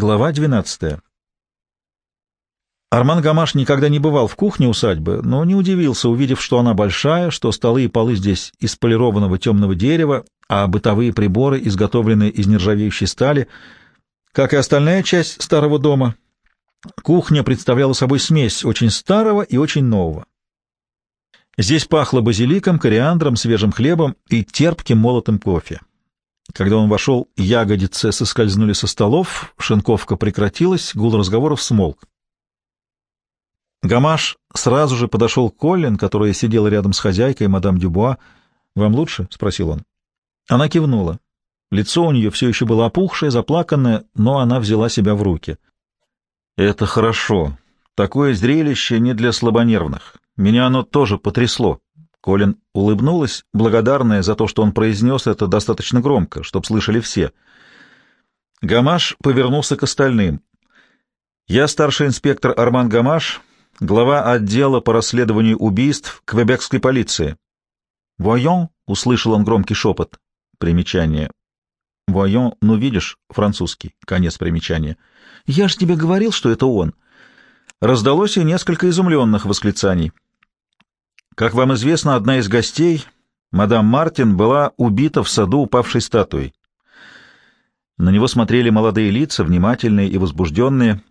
Глава 12. Арман Гамаш никогда не бывал в кухне усадьбы, но не удивился, увидев, что она большая, что столы и полы здесь из полированного темного дерева, а бытовые приборы изготовлены из нержавеющей стали. Как и остальная часть старого дома, кухня представляла собой смесь очень старого и очень нового. Здесь пахло базиликом, кориандром, свежим хлебом и терпким молотым кофе. Когда он вошел, ягодицы соскользнули со столов, шинковка прекратилась, гул разговоров смолк. Гамаш сразу же подошел к Коллин, которая сидела рядом с хозяйкой, мадам Дюбуа. «Вам лучше?» — спросил он. Она кивнула. Лицо у нее все еще было опухшее, заплаканное, но она взяла себя в руки. «Это хорошо. Такое зрелище не для слабонервных. Меня оно тоже потрясло. Колин улыбнулась, благодарная за то, что он произнес это достаточно громко, чтобы слышали все. Гамаш повернулся к остальным. «Я старший инспектор Арман Гамаш, глава отдела по расследованию убийств Квебекской полиции». «Воyon?» — услышал он громкий шепот. Примечание. «Воyon, ну видишь, французский». Конец примечания. «Я ж тебе говорил, что это он». Раздалось и несколько изумленных восклицаний. Как вам известно, одна из гостей, мадам Мартин, была убита в саду упавшей статуей. На него смотрели молодые лица, внимательные и возбужденные.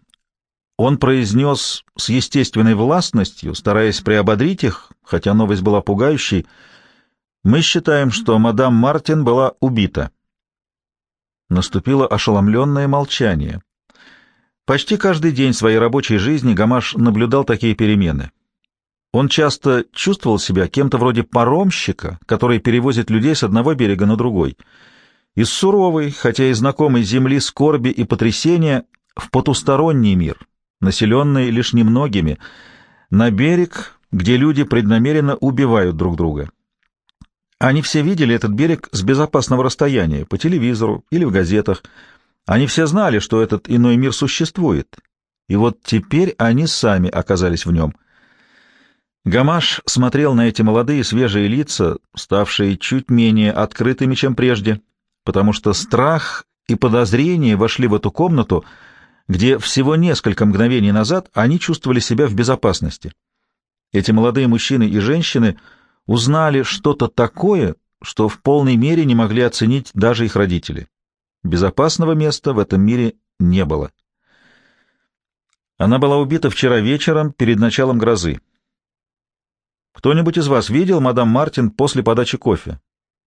Он произнес с естественной властностью, стараясь приободрить их, хотя новость была пугающей, «Мы считаем, что мадам Мартин была убита». Наступило ошеломленное молчание. Почти каждый день своей рабочей жизни Гамаш наблюдал такие перемены. Он часто чувствовал себя кем-то вроде паромщика, который перевозит людей с одного берега на другой. Из суровой, хотя и знакомой земли скорби и потрясения в потусторонний мир, населенный лишь немногими, на берег, где люди преднамеренно убивают друг друга. Они все видели этот берег с безопасного расстояния, по телевизору или в газетах. Они все знали, что этот иной мир существует. И вот теперь они сами оказались в нем — Гамаш смотрел на эти молодые свежие лица, ставшие чуть менее открытыми, чем прежде, потому что страх и подозрение вошли в эту комнату, где всего несколько мгновений назад они чувствовали себя в безопасности. Эти молодые мужчины и женщины узнали что-то такое, что в полной мере не могли оценить даже их родители. Безопасного места в этом мире не было. Она была убита вчера вечером перед началом грозы. Кто-нибудь из вас видел мадам Мартин после подачи кофе?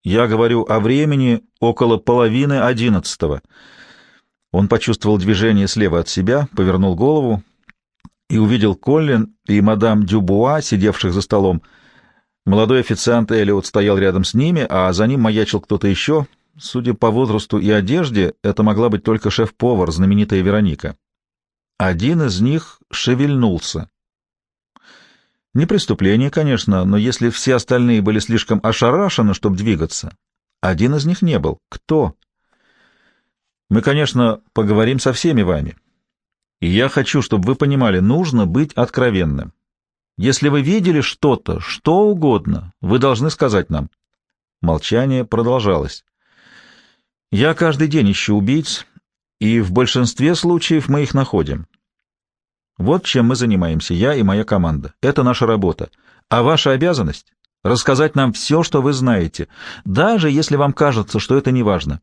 Я говорю о времени около половины одиннадцатого. Он почувствовал движение слева от себя, повернул голову и увидел Коллин и мадам Дюбуа, сидевших за столом. Молодой официант Элиот стоял рядом с ними, а за ним маячил кто-то еще. Судя по возрасту и одежде, это могла быть только шеф-повар, знаменитая Вероника. Один из них шевельнулся. Не преступление, конечно, но если все остальные были слишком ошарашены, чтобы двигаться, один из них не был. Кто? Мы, конечно, поговорим со всеми вами. И я хочу, чтобы вы понимали, нужно быть откровенным. Если вы видели что-то, что угодно, вы должны сказать нам. Молчание продолжалось. Я каждый день ищу убийц, и в большинстве случаев мы их находим. Вот чем мы занимаемся, я и моя команда. Это наша работа. А ваша обязанность — рассказать нам все, что вы знаете, даже если вам кажется, что это не важно.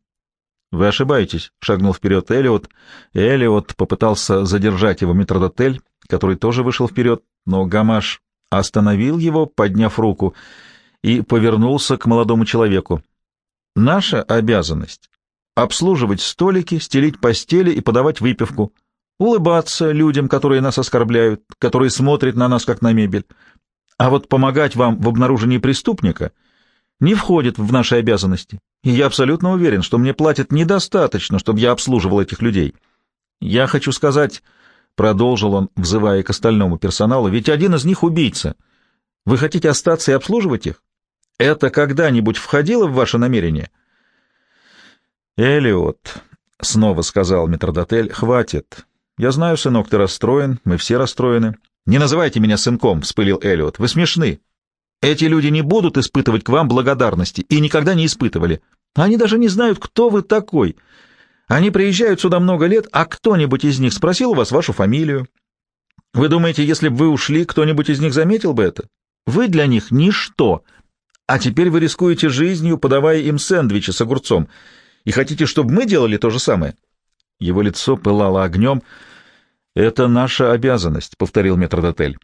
Вы ошибаетесь, — шагнул вперед Элиот. Элиот попытался задержать его метродотель, который тоже вышел вперед, но Гамаш остановил его, подняв руку, и повернулся к молодому человеку. Наша обязанность — обслуживать столики, стелить постели и подавать выпивку — улыбаться людям, которые нас оскорбляют, которые смотрят на нас как на мебель. А вот помогать вам в обнаружении преступника не входит в наши обязанности. И я абсолютно уверен, что мне платят недостаточно, чтобы я обслуживал этих людей. Я хочу сказать, — продолжил он, взывая к остальному персоналу, — ведь один из них убийца. Вы хотите остаться и обслуживать их? Это когда-нибудь входило в ваше намерение? Элиот, — снова сказал метродотель, — хватит. «Я знаю, сынок, ты расстроен, мы все расстроены». «Не называйте меня сынком», — вспылил Эллиот. «Вы смешны. Эти люди не будут испытывать к вам благодарности и никогда не испытывали. Они даже не знают, кто вы такой. Они приезжают сюда много лет, а кто-нибудь из них спросил у вас вашу фамилию? Вы думаете, если бы вы ушли, кто-нибудь из них заметил бы это? Вы для них ничто, а теперь вы рискуете жизнью, подавая им сэндвичи с огурцом, и хотите, чтобы мы делали то же самое?» Его лицо пылало огнем. «Это наша обязанность», — повторил метрдотель.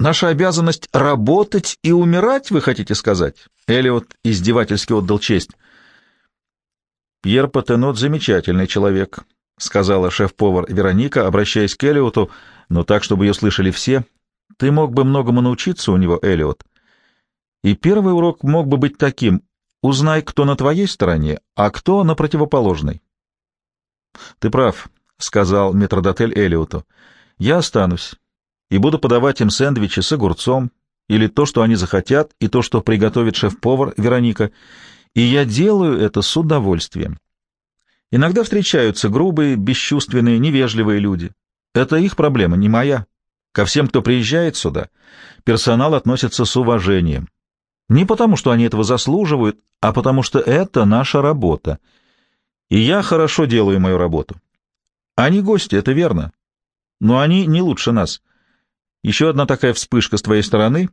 «Наша обязанность — работать и умирать, вы хотите сказать?» Элиот издевательски отдал честь. «Пьер Патенот — замечательный человек», — сказала шеф-повар Вероника, обращаясь к Элиоту, но так, чтобы ее слышали все. «Ты мог бы многому научиться у него, Элиот. И первый урок мог бы быть таким — узнай, кто на твоей стороне, а кто на противоположной». «Ты прав», — сказал метродотель Элиоту. «Я останусь и буду подавать им сэндвичи с огурцом, или то, что они захотят, и то, что приготовит шеф-повар Вероника, и я делаю это с удовольствием. Иногда встречаются грубые, бесчувственные, невежливые люди. Это их проблема, не моя. Ко всем, кто приезжает сюда, персонал относится с уважением. Не потому, что они этого заслуживают, а потому что это наша работа. И я хорошо делаю мою работу. Они гости, это верно. Но они не лучше нас. Еще одна такая вспышка с твоей стороны,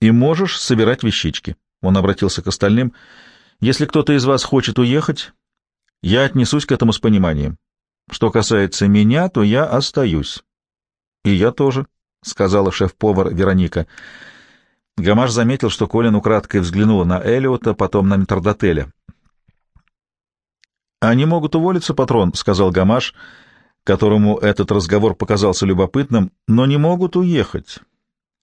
и можешь собирать вещички. Он обратился к остальным. Если кто-то из вас хочет уехать, я отнесусь к этому с пониманием. Что касается меня, то я остаюсь. — И я тоже, — сказала шеф-повар Вероника. Гамаш заметил, что Колин украдкой взглянула на Элиота, потом на метрдотеля. «Они могут уволиться, патрон», — сказал Гамаш, которому этот разговор показался любопытным, — «но не могут уехать.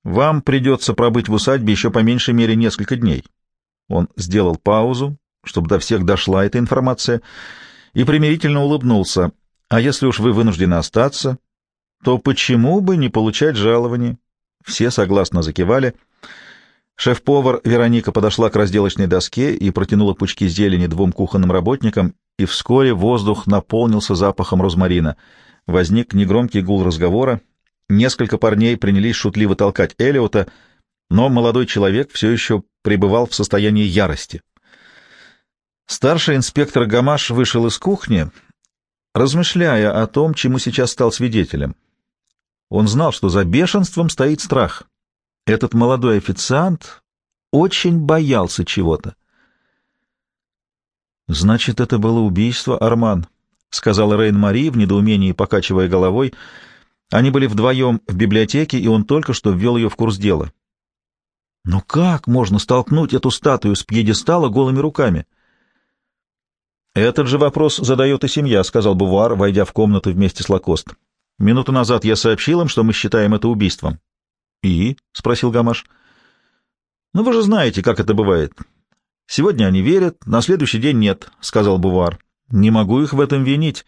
Вам придется пробыть в усадьбе еще по меньшей мере несколько дней». Он сделал паузу, чтобы до всех дошла эта информация, и примирительно улыбнулся. «А если уж вы вынуждены остаться, то почему бы не получать жалование?» Все согласно закивали — Шеф-повар Вероника подошла к разделочной доске и протянула пучки зелени двум кухонным работникам, и вскоре воздух наполнился запахом розмарина. Возник негромкий гул разговора. Несколько парней принялись шутливо толкать Элиота, но молодой человек все еще пребывал в состоянии ярости. Старший инспектор Гамаш вышел из кухни, размышляя о том, чему сейчас стал свидетелем. Он знал, что за бешенством стоит страх. Этот молодой официант очень боялся чего-то. «Значит, это было убийство, Арман», — сказала Рейн-Мари в недоумении, покачивая головой. Они были вдвоем в библиотеке, и он только что ввел ее в курс дела. «Но как можно столкнуть эту статую с пьедестала голыми руками?» «Этот же вопрос задает и семья», — сказал Бувар, войдя в комнату вместе с Лакост. «Минуту назад я сообщил им, что мы считаем это убийством. «И?» — спросил Гамаш. «Ну, вы же знаете, как это бывает. Сегодня они верят, на следующий день нет», — сказал Бувар. «Не могу их в этом винить.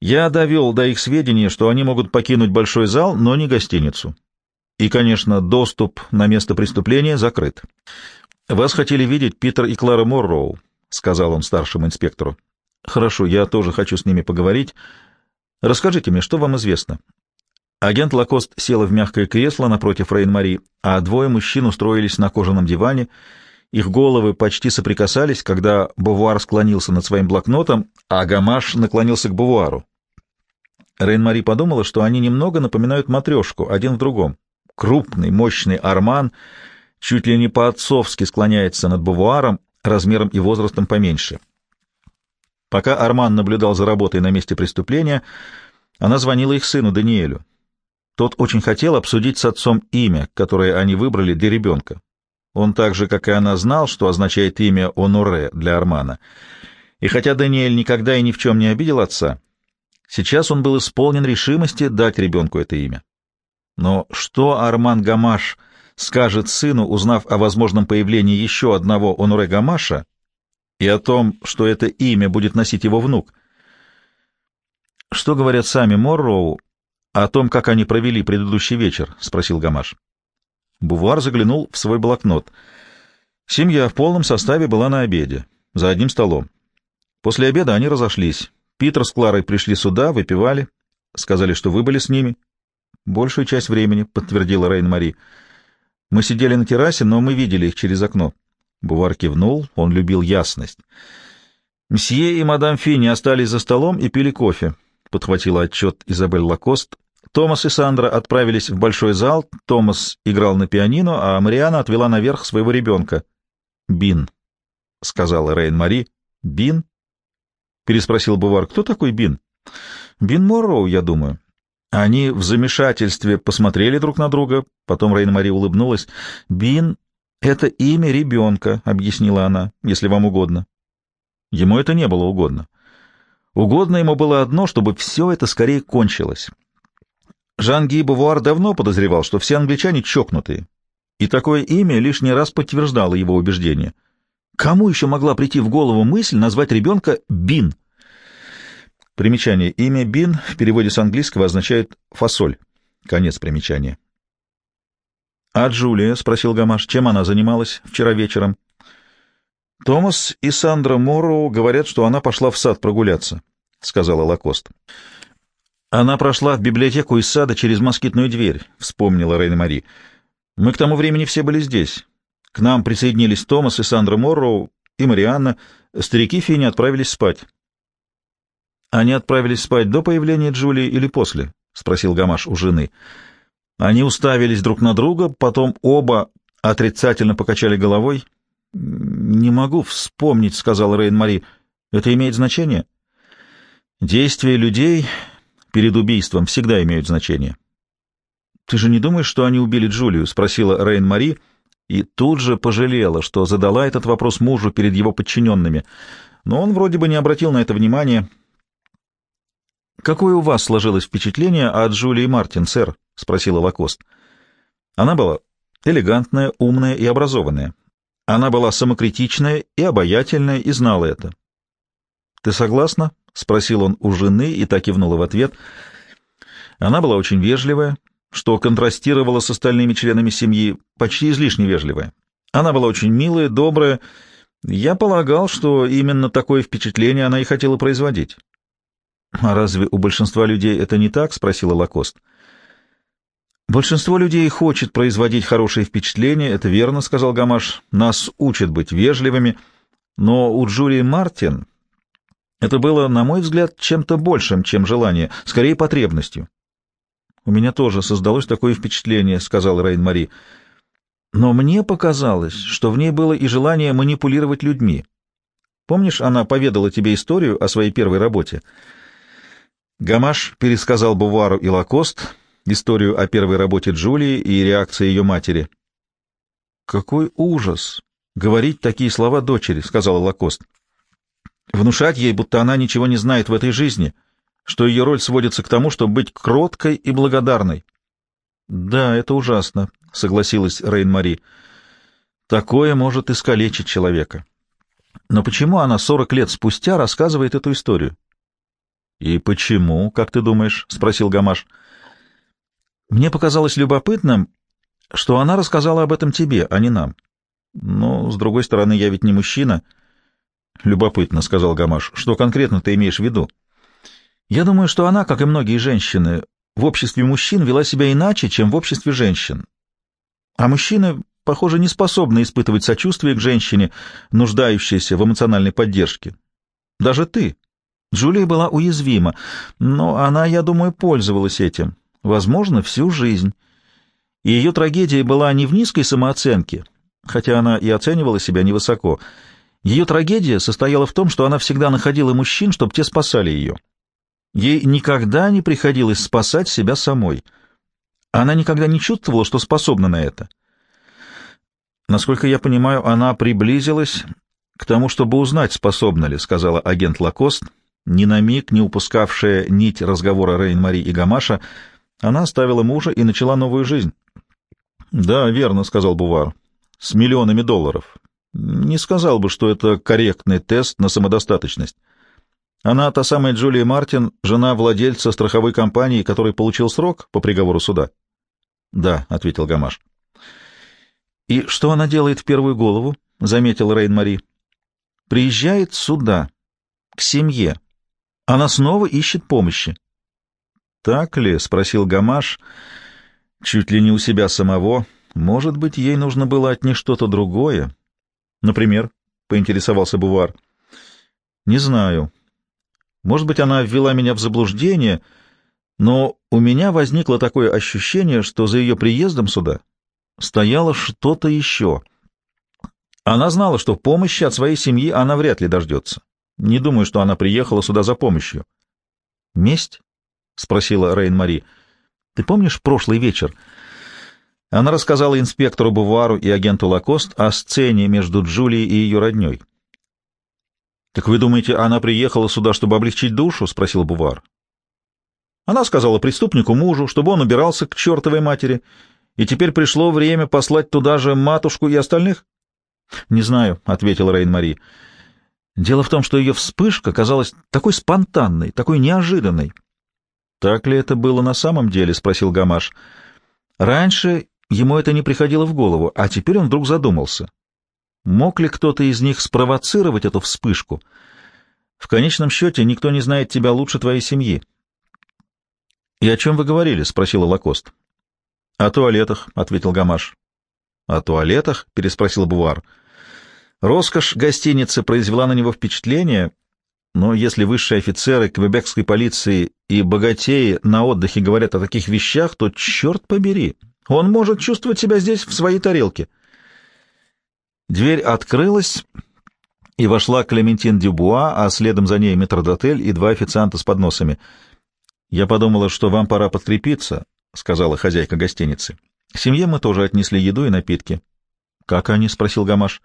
Я довел до их сведения, что они могут покинуть большой зал, но не гостиницу. И, конечно, доступ на место преступления закрыт. Вас хотели видеть Питер и Клара Морроу», — сказал он старшему инспектору. «Хорошо, я тоже хочу с ними поговорить. Расскажите мне, что вам известно?» Агент Лакост села в мягкое кресло напротив Рейн-Мари, а двое мужчин устроились на кожаном диване. Их головы почти соприкасались, когда Бувуар склонился над своим блокнотом, а Гамаш наклонился к Бувуару. Рейн-Мари подумала, что они немного напоминают матрешку, один в другом. Крупный, мощный Арман чуть ли не по-отцовски склоняется над Бувуаром, размером и возрастом поменьше. Пока Арман наблюдал за работой на месте преступления, она звонила их сыну Даниэлю. Тот очень хотел обсудить с отцом имя, которое они выбрали для ребенка. Он так же, как и она, знал, что означает имя Оноре для Армана. И хотя Даниэль никогда и ни в чем не обидел отца, сейчас он был исполнен решимости дать ребенку это имя. Но что Арман Гамаш скажет сыну, узнав о возможном появлении еще одного Оноре Гамаша и о том, что это имя будет носить его внук? Что говорят сами Морроу о том, как они провели предыдущий вечер?» — спросил Гамаш. Бувар заглянул в свой блокнот. Семья в полном составе была на обеде, за одним столом. После обеда они разошлись. Питер с Кларой пришли сюда, выпивали, сказали, что вы были с ними. Большую часть времени, — подтвердила Рейн-Мари. Мы сидели на террасе, но мы видели их через окно. Бувар кивнул, он любил ясность. Мсье и мадам Фини остались за столом и пили кофе, — подхватила отчет Изабель Лакост. Томас и Сандра отправились в большой зал, Томас играл на пианино, а Мариана отвела наверх своего ребенка. — Бин, — сказала Рейн-Мари. — Бин? — переспросил Бувар. — Кто такой Бин? — Бин Морроу, я думаю. Они в замешательстве посмотрели друг на друга, потом Рейн-Мари улыбнулась. — Бин — это имя ребенка, — объяснила она, — если вам угодно. Ему это не было угодно. Угодно ему было одно, чтобы все это скорее кончилось. Жан-Ги Бувуар давно подозревал, что все англичане чокнутые, и такое имя лишний раз подтверждало его убеждение. Кому еще могла прийти в голову мысль назвать ребенка Бин? Примечание. Имя Бин в переводе с английского означает «фасоль». Конец примечания. — А Джулия? — спросил Гамаш. — Чем она занималась вчера вечером? — Томас и Сандра Морроу говорят, что она пошла в сад прогуляться, — сказала Лакост. Она прошла в библиотеку из сада через москитную дверь, — вспомнила Рейна Мари. Мы к тому времени все были здесь. К нам присоединились Томас и Сандра Морроу и Марианна. Старики Фини отправились спать. — Они отправились спать до появления Джулии или после? — спросил Гамаш у жены. Они уставились друг на друга, потом оба отрицательно покачали головой — «Не могу вспомнить», — сказал Рейн-Мари. «Это имеет значение?» «Действия людей перед убийством всегда имеют значение». «Ты же не думаешь, что они убили Джулию?» — спросила Рейн-Мари, и тут же пожалела, что задала этот вопрос мужу перед его подчиненными. Но он вроде бы не обратил на это внимания. «Какое у вас сложилось впечатление о Джулии Мартин, сэр?» — спросила Лакост. Она была элегантная, умная и образованная. Она была самокритичная и обаятельная, и знала это. «Ты согласна?» — спросил он у жены и так кивнула в ответ. Она была очень вежливая, что контрастировало с остальными членами семьи, почти излишне вежливая. Она была очень милая, добрая. Я полагал, что именно такое впечатление она и хотела производить. «А разве у большинства людей это не так?» — спросила Лакост. Большинство людей хочет производить хорошее впечатление, это верно, сказал Гамаш. Нас учат быть вежливыми, но у Джулии Мартин это было, на мой взгляд, чем-то большим, чем желание, скорее потребностью. У меня тоже создалось такое впечатление, сказал Рейн-Мари. Но мне показалось, что в ней было и желание манипулировать людьми. Помнишь, она поведала тебе историю о своей первой работе? Гамаш пересказал Бувару и Лакост — историю о первой работе Джулии и реакции ее матери. «Какой ужас! Говорить такие слова дочери», — сказала Лакост. «Внушать ей, будто она ничего не знает в этой жизни, что ее роль сводится к тому, чтобы быть кроткой и благодарной». «Да, это ужасно», — согласилась Рейн-Мари. «Такое может искалечить человека». Но почему она сорок лет спустя рассказывает эту историю? — И почему, как ты думаешь? — спросил Гамаш. — мне показалось любопытным, что она рассказала об этом тебе, а не нам. Но, с другой стороны, я ведь не мужчина. Любопытно, — сказал Гамаш. Что конкретно ты имеешь в виду? Я думаю, что она, как и многие женщины, в обществе мужчин вела себя иначе, чем в обществе женщин. А мужчины, похоже, не способны испытывать сочувствие к женщине, нуждающейся в эмоциональной поддержке. Даже ты. Джулия была уязвима, но она, я думаю, пользовалась этим возможно, всю жизнь. И ее трагедия была не в низкой самооценке, хотя она и оценивала себя невысоко. Ее трагедия состояла в том, что она всегда находила мужчин, чтобы те спасали ее. Ей никогда не приходилось спасать себя самой. Она никогда не чувствовала, что способна на это. Насколько я понимаю, она приблизилась к тому, чтобы узнать, способна ли, сказала агент Лакост, ни на миг не упускавшая нить разговора Рейн-Мари и Гамаша, — она оставила мужа и начала новую жизнь. — Да, верно, — сказал Бувар. — С миллионами долларов. Не сказал бы, что это корректный тест на самодостаточность. Она та самая Джулия Мартин, жена владельца страховой компании, который получил срок по приговору суда? — Да, — ответил Гамаш. — И что она делает в первую голову? — заметил Рейн-Мари. — Приезжает сюда, к семье. Она снова ищет помощи. «Так ли?» — спросил Гамаш, чуть ли не у себя самого. «Может быть, ей нужно было от них что-то другое?» «Например?» — поинтересовался Бувар. Не знаю. Может быть, она ввела меня в заблуждение, но у меня возникло такое ощущение, что за ее приездом сюда стояло что-то еще. Она знала, что помощи от своей семьи она вряд ли дождется. Не думаю, что она приехала сюда за помощью. «Месть?» — спросила Рейн-Мари. «Ты помнишь прошлый вечер?» Она рассказала инспектору Бувару и агенту Лакост о сцене между Джулией и ее родней. «Так вы думаете, она приехала сюда, чтобы облегчить душу?» — спросил Бувар. Она сказала преступнику мужу, чтобы он убирался к чертовой матери, и теперь пришло время послать туда же матушку и остальных? — Не знаю, — ответила Рейн-Мари. Дело в том, что ее вспышка казалась такой спонтанной, такой неожиданной. — Так ли это было на самом деле? — спросил Гамаш. Раньше ему это не приходило в голову, а теперь он вдруг задумался. Мог ли кто-то из них спровоцировать эту вспышку? В конечном счете никто не знает тебя лучше твоей семьи. — И о чем вы говорили? — спросила Лакост. — О туалетах, — ответил Гамаш. — О туалетах? — переспросил Бувар. Роскошь гостиницы произвела на него впечатление, но если высшие офицеры квебекской полиции и богатеи на отдыхе говорят о таких вещах, то, черт побери, он может чувствовать себя здесь в своей тарелке. Дверь открылась, и вошла Клементин Дюбуа, а следом за ней метрдотель и два официанта с подносами — «Я подумала, что вам пора подкрепиться», — сказала хозяйка гостиницы. «Семье мы тоже отнесли еду и напитки». «Как они?» — спросил Гамаш.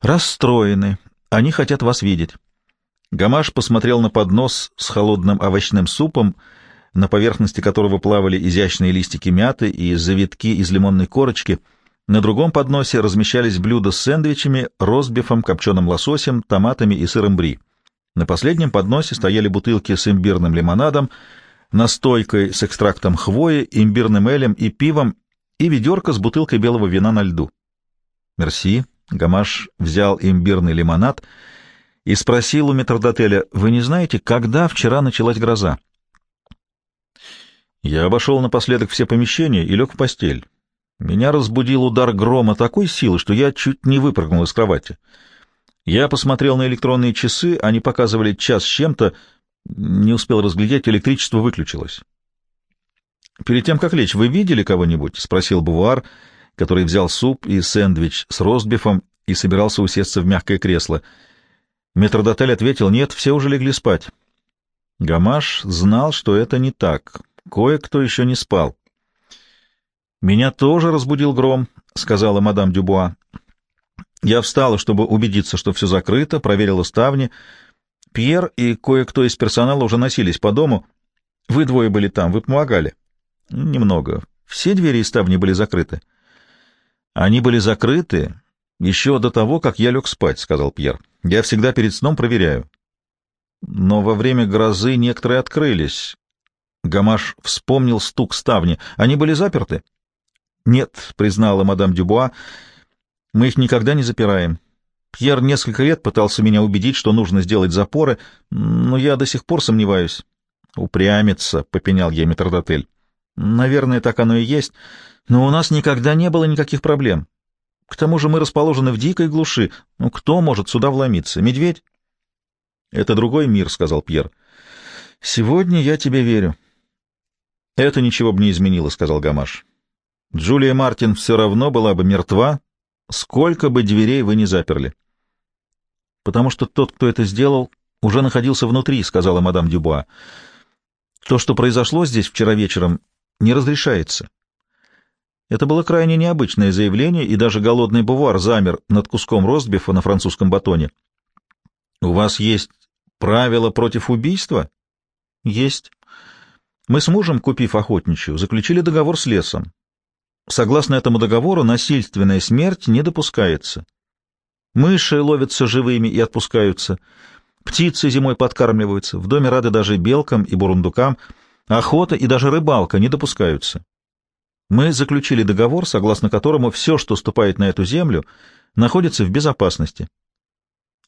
«Расстроены. Они хотят вас видеть». Гамаш посмотрел на поднос с холодным овощным супом, на поверхности которого плавали изящные листики мяты и завитки из лимонной корочки. На другом подносе размещались блюда с сэндвичами, ростбифом, копченым лососем, томатами и сыром бри. На последнем подносе стояли бутылки с имбирным лимонадом, настойкой с экстрактом хвои, имбирным элем и пивом и ведерко с бутылкой белого вина на льду. «Мерси». Гамаш взял имбирный лимонад и спросил у метрдотеля, «Вы не знаете, когда вчера началась гроза?» Я обошел напоследок все помещения и лег в постель. Меня разбудил удар грома такой силы, что я чуть не выпрыгнул из кровати. Я посмотрел на электронные часы, они показывали час с чем-то, не успел разглядеть, электричество выключилось. «Перед тем, как лечь, вы видели кого-нибудь?» — спросил Бувар, который взял суп и сэндвич с ростбифом и собирался усесться в мягкое кресло. Метродотель ответил, «Нет, все уже легли спать». Гамаш знал, что это не так. Кое-кто еще не спал. «Меня тоже разбудил гром», — сказала мадам Дюбуа. Я встала, чтобы убедиться, что все закрыто, проверила ставни. Пьер и кое-кто из персонала уже носились по дому. Вы двое были там, вы помогали. Немного. Все двери и ставни были закрыты. Они были закрыты еще до того, как я лег спать, — сказал Пьер. Я всегда перед сном проверяю. Но во время грозы некоторые открылись. Гамаш вспомнил стук ставни. Они были заперты? — Нет, — признала мадам Дюбуа, — мы их никогда не запираем. Пьер несколько лет пытался меня убедить, что нужно сделать запоры, но я до сих пор сомневаюсь. Упрямится, — попенял ей метрдотель. Наверное, так оно и есть, но у нас никогда не было никаких проблем. К тому же мы расположены в дикой глуши. Ну, кто может сюда вломиться? Медведь? — Это другой мир, — сказал Пьер. — Сегодня я тебе верю. — Это ничего бы не изменило, — сказал Гамаш. Джулия Мартин все равно была бы мертва, сколько бы дверей вы ни заперли. — Потому что тот, кто это сделал, уже находился внутри, — сказала мадам Дюбуа. — То, что произошло здесь вчера вечером, не разрешается. Это было крайне необычное заявление, и даже голодный бувар замер над куском ростбифа на французском батоне. — У вас есть правила против убийства? — Есть. Мы с мужем, купив охотничью, заключили договор с лесом. Согласно этому договору, насильственная смерть не допускается. Мыши ловятся живыми и отпускаются. Птицы зимой подкармливаются. В доме рады даже белкам и бурундукам. Охота и даже рыбалка не допускаются. Мы заключили договор, согласно которому все, что ступает на эту землю, находится в безопасности.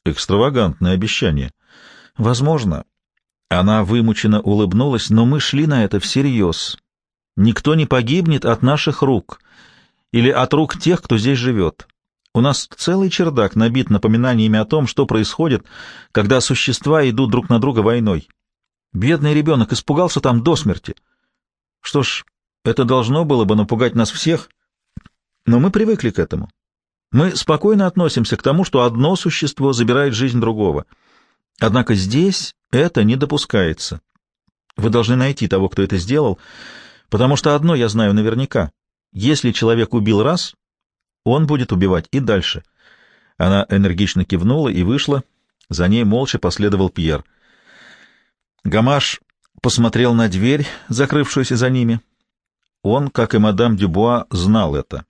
Экстравагантное обещание. Возможно. Она вымученно улыбнулась, но мы шли на это всерьез. Никто не погибнет от наших рук или от рук тех, кто здесь живет. У нас целый чердак набит напоминаниями о том, что происходит, когда существа идут друг на друга войной. Бедный ребенок испугался там до смерти. Что ж, это должно было бы напугать нас всех, но мы привыкли к этому. Мы спокойно относимся к тому, что одно существо забирает жизнь другого. Однако здесь это не допускается. Вы должны найти того, кто это сделал, потому что одно я знаю наверняка. Если человек убил раз, он будет убивать и дальше. Она энергично кивнула и вышла. За ней молча последовал Пьер. Гамаш посмотрел на дверь, закрывшуюся за ними. Он, как и мадам Дюбуа, знал это.